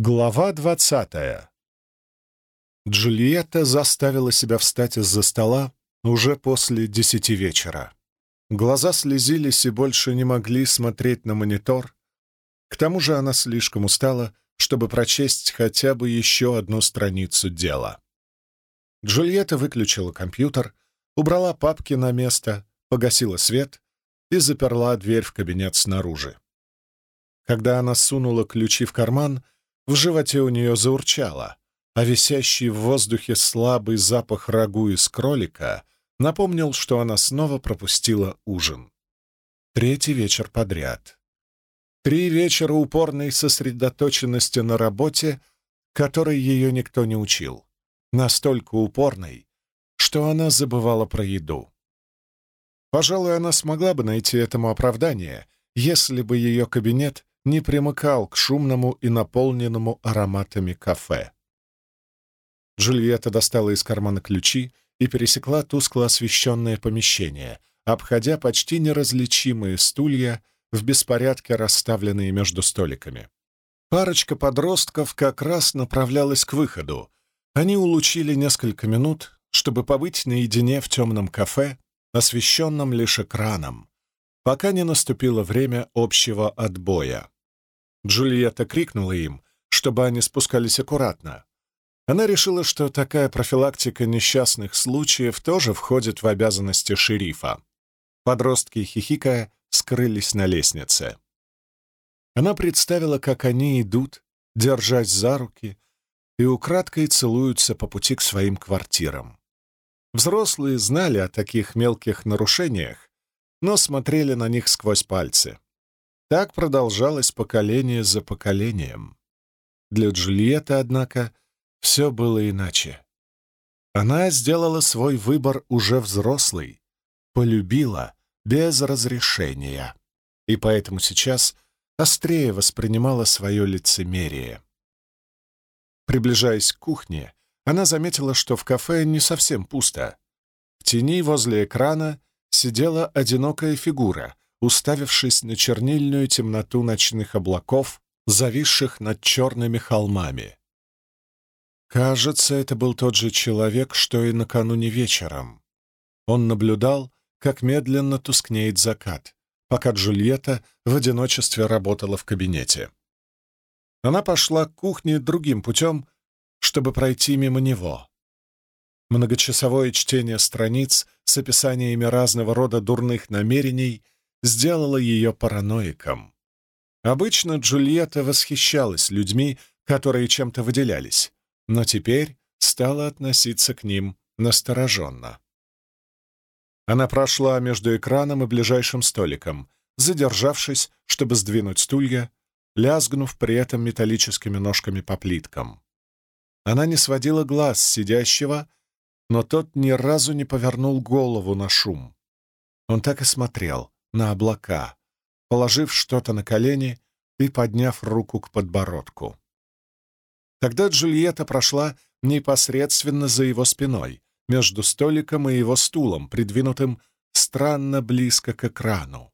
Глава двадцатая. Джульетта заставила себя встать из-за стола уже после десяти вечера. Глаза слезились и больше не могли смотреть на монитор. К тому же она слишком устала, чтобы прочесть хотя бы еще одну страницу дела. Джульетта выключила компьютер, убрала папки на место, погасила свет и заперла дверь в кабинет снаружи. Когда она сунула ключи в карман, в животе у нее заурчало, а висящий в воздухе слабый запах рагу из кролика напомнил, что она снова пропустила ужин. Третий вечер подряд. Три вечера упорной сосредоточенности на работе, которой ее никто не учил. Настолько упорной, что она забывала про еду. Пожалуй, она смогла бы найти этому оправдание, если бы ее кабинет не примыкал к шумному и наполненному ароматами кафе. Джульетта достала из кармана ключи и пересекла тускло освещенное помещение, обходя почти неразличимые стулья в беспорядке, расставленные между столиками. Парочка подростков как раз направлялась к выходу. Они улучили несколько минут, чтобы побыть наедине в темном кафе, освещенном лишь экраном, пока не наступило время общего отбоя. Джульетта крикнула им, чтобы они спускались аккуратно. Она решила, что такая профилактика несчастных случаев тоже входит в обязанности шерифа. Подростки, хихикая, скрылись на лестнице. Она представила, как они идут, держась за руки, и украдкой целуются по пути к своим квартирам. Взрослые знали о таких мелких нарушениях, но смотрели на них сквозь пальцы. Так продолжалось поколение за поколением. Для Джульетты, однако, все было иначе. Она сделала свой выбор уже взрослый, полюбила без разрешения, и поэтому сейчас острее воспринимала свое лицемерие. Приближаясь к кухне, она заметила, что в кафе не совсем пусто. В тени возле экрана сидела одинокая фигура, уставившись на чернильную темноту ночных облаков, зависших над черными холмами. Кажется, это был тот же человек, что и накануне вечером. Он наблюдал, как медленно тускнеет закат, пока Джульетта в одиночестве работала в кабинете. Она пошла к кухне другим путем, чтобы пройти мимо него. Многочасовое чтение страниц с описаниями разного рода дурных намерений — сделало ее параноиком. Обычно Джульетта восхищалась людьми, которые чем-то выделялись, но теперь стала относиться к ним настороженно. Она прошла между экраном и ближайшим столиком, задержавшись, чтобы сдвинуть стулья, лязгнув при этом металлическими ножками по плиткам. Она не сводила глаз сидящего, но тот ни разу не повернул голову на шум. Он так и смотрел, на облака, положив что-то на колени и подняв руку к подбородку. Тогда Джульетта прошла непосредственно за его спиной, между столиком и его стулом, придвинутым странно близко к экрану.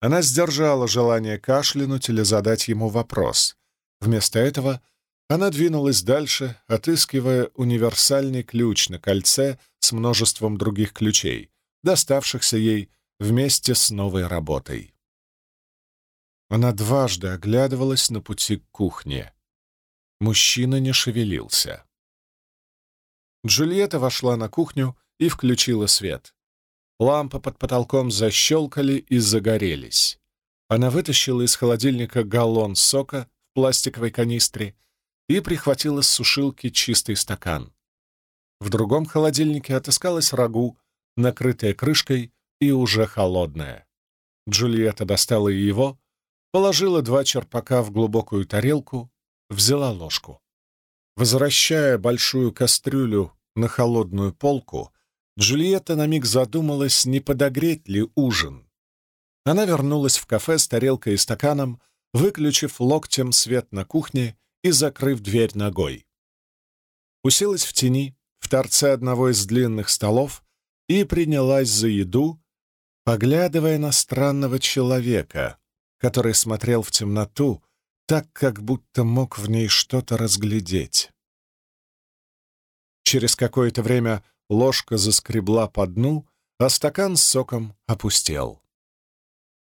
Она сдержала желание кашлянуть или задать ему вопрос. Вместо этого она двинулась дальше, отыскивая универсальный ключ на кольце с множеством других ключей, доставшихся ей вместе с новой работой. Она дважды оглядывалась на пути к кухне. Мужчина не шевелился. Джульетта вошла на кухню и включила свет. Лампы под потолком защелкали и загорелись. Она вытащила из холодильника галлон сока в пластиковой канистре и прихватила с сушилки чистый стакан. В другом холодильнике отыскалась рагу, накрытая крышкой и уже холодное. Джульетта достала его, положила два черпака в глубокую тарелку, взяла ложку. Возвращая большую кастрюлю на холодную полку, Джульетта на миг задумалась, не подогреть ли ужин. Она вернулась в кафе с тарелкой и стаканом, выключив локтем свет на кухне и закрыв дверь ногой. Уселась в тени, в торце одного из длинных столов, и принялась за еду, поглядывая на странного человека, который смотрел в темноту, так, как будто мог в ней что-то разглядеть. Через какое-то время ложка заскребла по дну, а стакан с соком опустел.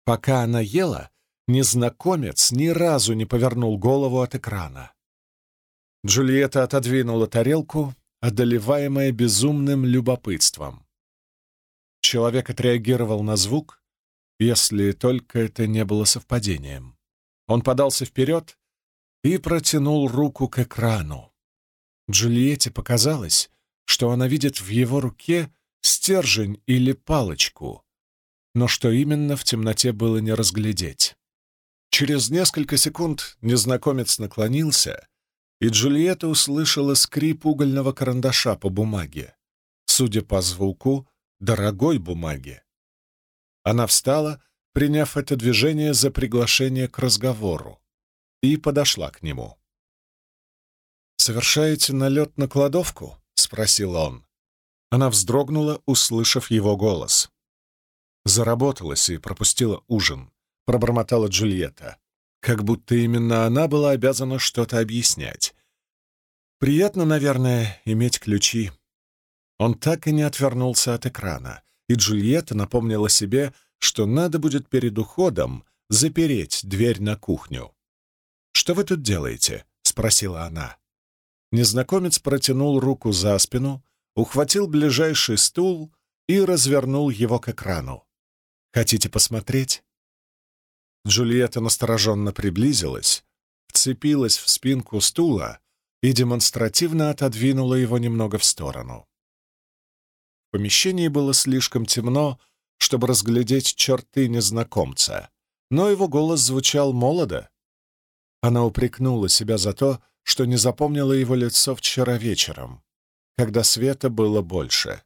Пока она ела, незнакомец ни разу не повернул голову от экрана. Джульетта отодвинула тарелку, одолеваемая безумным любопытством. Человек отреагировал на звук, если только это не было совпадением. Он подался вперед и протянул руку к экрану. Джульетте показалось, что она видит в его руке стержень или палочку, но что именно в темноте было не разглядеть. Через несколько секунд незнакомец наклонился, и Джульетта услышала скрип угольного карандаша по бумаге. Судя по звуку, дорогой бумаги. Она встала, приняв это движение за приглашение к разговору, и подошла к нему. «Совершаете налет на кладовку?» — спросил он. Она вздрогнула, услышав его голос. Заработалась и пропустила ужин, пробормотала Джульетта, как будто именно она была обязана что-то объяснять. Приятно, наверное, иметь ключи. Он так и не отвернулся от экрана, и Джульетта напомнила себе, что надо будет перед уходом запереть дверь на кухню. «Что вы тут делаете?» — спросила она. Незнакомец протянул руку за спину, ухватил ближайший стул и развернул его к экрану. «Хотите посмотреть?» Джульетта настороженно приблизилась, вцепилась в спинку стула и демонстративно отодвинула его немного в сторону. В помещении было слишком темно, чтобы разглядеть черты незнакомца, но его голос звучал молодо. Она упрекнула себя за то, что не запомнила его лицо вчера вечером, когда света было больше.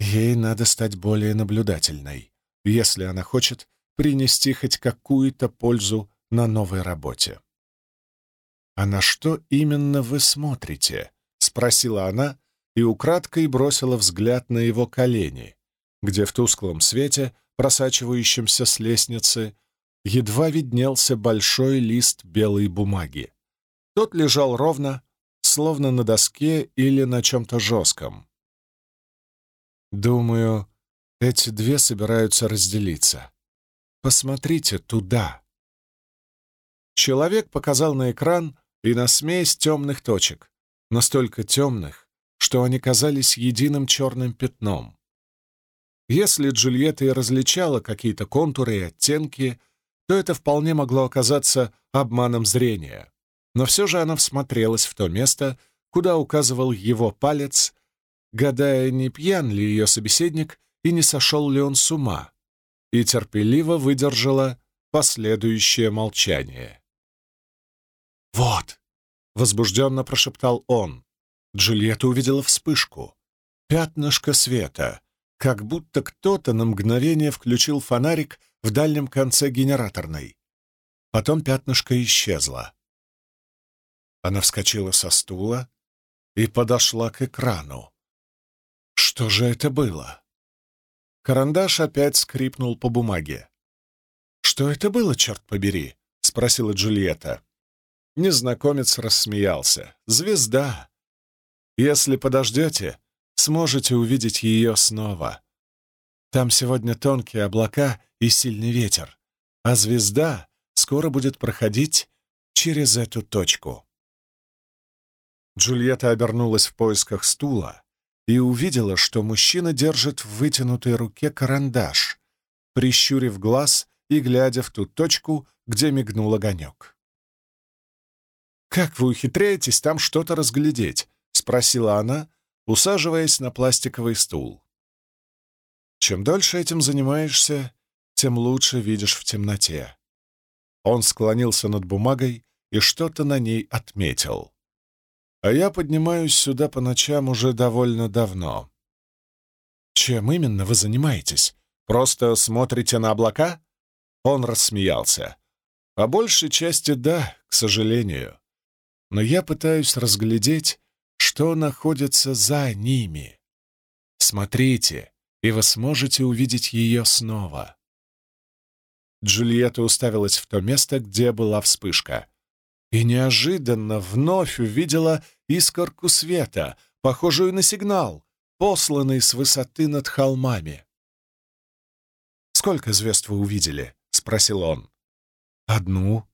Ей надо стать более наблюдательной, если она хочет принести хоть какую-то пользу на новой работе. «А на что именно вы смотрите?» — спросила она и украдкой бросила взгляд на его колени, где в тусклом свете, просачивающемся с лестницы, едва виднелся большой лист белой бумаги. Тот лежал ровно, словно на доске или на чем-то жестком. Думаю, эти две собираются разделиться. Посмотрите туда. Человек показал на экран и на смесь темных точек, настолько темных, что они казались единым черным пятном. Если Джульетта и различала какие-то контуры и оттенки, то это вполне могло оказаться обманом зрения но все же она всмотрелась в то место, куда указывал его палец, гадая, не пьян ли ее собеседник и не сошел ли он с ума, и терпеливо выдержала последующее молчание. «Вот!» — возбужденно прошептал он. Джульетта увидела вспышку. Пятнышко света, как будто кто-то на мгновение включил фонарик в дальнем конце генераторной. Потом пятнышко исчезло. Она вскочила со стула и подошла к экрану. Что же это было? Карандаш опять скрипнул по бумаге. «Что это было, черт побери?» — спросила Джульетта. Незнакомец рассмеялся. «Звезда. Если подождете, сможете увидеть ее снова. Там сегодня тонкие облака и сильный ветер, а звезда скоро будет проходить через эту точку». Джульетта обернулась в поисках стула и увидела, что мужчина держит в вытянутой руке карандаш, прищурив глаз и глядя в ту точку, где мигнул огонек. «Как вы ухитряетесь там что-то разглядеть?» — спросила она, усаживаясь на пластиковый стул. «Чем дольше этим занимаешься, тем лучше видишь в темноте». Он склонился над бумагой и что-то на ней отметил а я поднимаюсь сюда по ночам уже довольно давно. Чем именно вы занимаетесь? Просто смотрите на облака? Он рассмеялся. По большей части да, к сожалению. Но я пытаюсь разглядеть, что находится за ними. Смотрите, и вы сможете увидеть ее снова. Джульетта уставилась в то место, где была вспышка. И неожиданно вновь увидела искорку света, похожую на сигнал, посланный с высоты над холмами. «Сколько звезд вы увидели?» — спросил он. «Одну».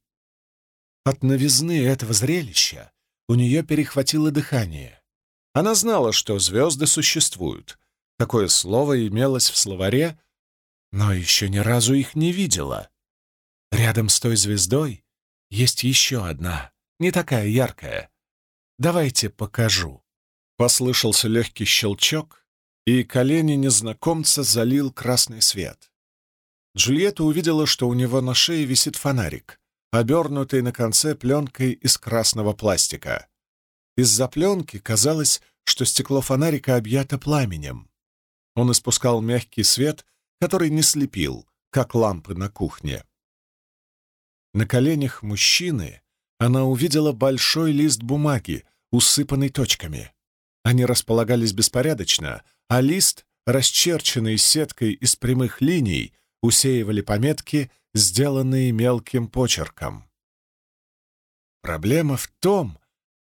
От новизны этого зрелища у нее перехватило дыхание. Она знала, что звезды существуют. Такое слово имелось в словаре, но еще ни разу их не видела. Рядом с той звездой есть еще одна, не такая яркая. Давайте покажу. Послышался легкий щелчок, и колени незнакомца залил красный свет. Джульетта увидела, что у него на шее висит фонарик, обернутый на конце пленкой из красного пластика. Из-за пленки казалось, что стекло фонарика объято пламенем. Он испускал мягкий свет, который не слепил, как лампы на кухне. На коленях мужчины она увидела большой лист бумаги, усыпанный точками. Они располагались беспорядочно, а лист, расчерченный сеткой из прямых линий, усеивали пометки, сделанные мелким почерком. «Проблема в том,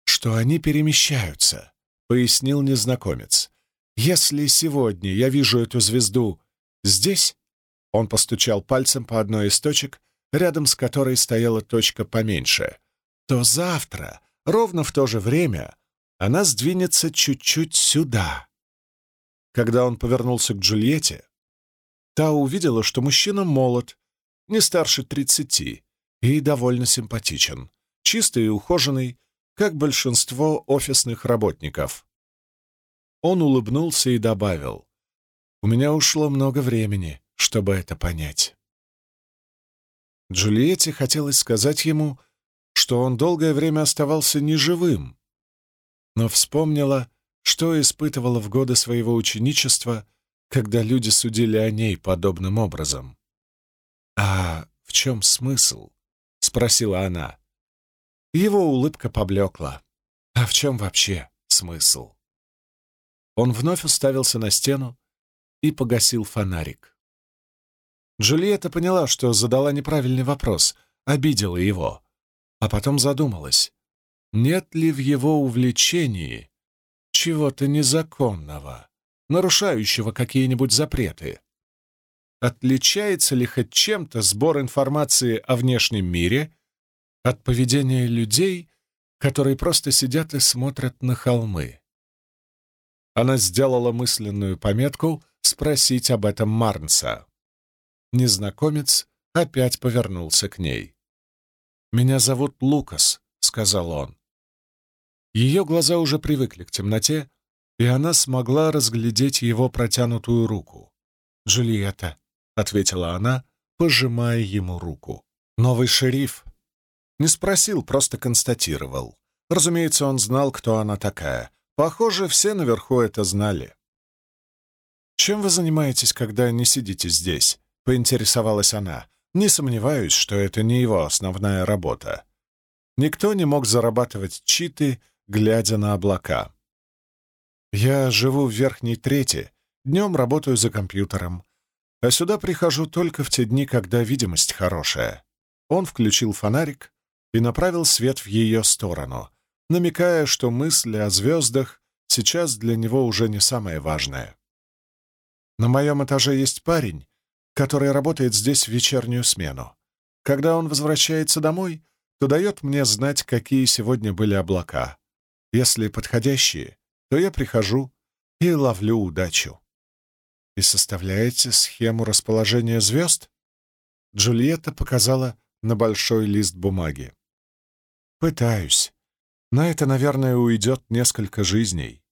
что они перемещаются», — пояснил незнакомец. «Если сегодня я вижу эту звезду здесь...» Он постучал пальцем по одной из точек, рядом с которой стояла точка поменьше. «То завтра, ровно в то же время, она сдвинется чуть-чуть сюда». Когда он повернулся к Джульетте, Та увидела, что мужчина молод, не старше тридцати, и довольно симпатичен, чистый и ухоженный, как большинство офисных работников. Он улыбнулся и добавил, «У меня ушло много времени, чтобы это понять». Джульетте хотелось сказать ему, что он долгое время оставался неживым, но вспомнила, что испытывала в годы своего ученичества — когда люди судили о ней подобным образом. «А в чем смысл?» — спросила она. Его улыбка поблекла. «А в чем вообще смысл?» Он вновь уставился на стену и погасил фонарик. Джульетта поняла, что задала неправильный вопрос, обидела его, а потом задумалась, нет ли в его увлечении чего-то незаконного нарушающего какие-нибудь запреты. Отличается ли хоть чем-то сбор информации о внешнем мире от поведения людей, которые просто сидят и смотрят на холмы? Она сделала мысленную пометку спросить об этом Марнса. Незнакомец опять повернулся к ней. «Меня зовут Лукас», — сказал он. Ее глаза уже привыкли к темноте, и она смогла разглядеть его протянутую руку. «Джульетта», — ответила она, пожимая ему руку. «Новый шериф». Не спросил, просто констатировал. Разумеется, он знал, кто она такая. Похоже, все наверху это знали. «Чем вы занимаетесь, когда не сидите здесь?» — поинтересовалась она. «Не сомневаюсь, что это не его основная работа. Никто не мог зарабатывать читы, глядя на облака. Я живу в верхней трети, днем работаю за компьютером, а сюда прихожу только в те дни, когда видимость хорошая. Он включил фонарик и направил свет в ее сторону, намекая, что мысли о звездах сейчас для него уже не самое важное. На моем этаже есть парень, который работает здесь в вечернюю смену. Когда он возвращается домой, то дает мне знать, какие сегодня были облака. Если подходящие, то я прихожу и ловлю удачу. И составляете схему расположения звезд? Джульетта показала на большой лист бумаги. Пытаюсь. На это, наверное, уйдет несколько жизней.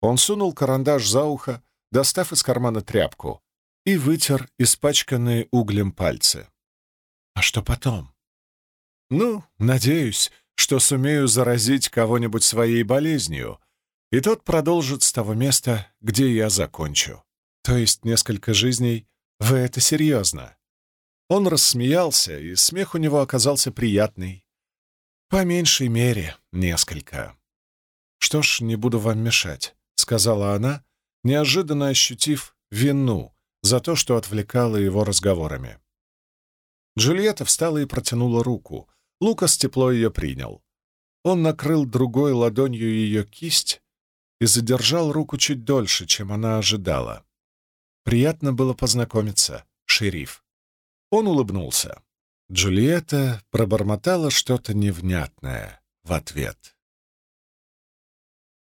Он сунул карандаш за ухо, достав из кармана тряпку, и вытер испачканные углем пальцы. А что потом? Ну, надеюсь, что сумею заразить кого-нибудь своей болезнью, и тот продолжит с того места, где я закончу. То есть несколько жизней. Вы это серьезно? Он рассмеялся, и смех у него оказался приятный. По меньшей мере, несколько. «Что ж, не буду вам мешать», — сказала она, неожиданно ощутив вину за то, что отвлекала его разговорами. Джульетта встала и протянула руку. Лукас тепло ее принял. Он накрыл другой ладонью ее кисть и задержал руку чуть дольше, чем она ожидала. Приятно было познакомиться, шериф. Он улыбнулся. Джульетта пробормотала что-то невнятное в ответ.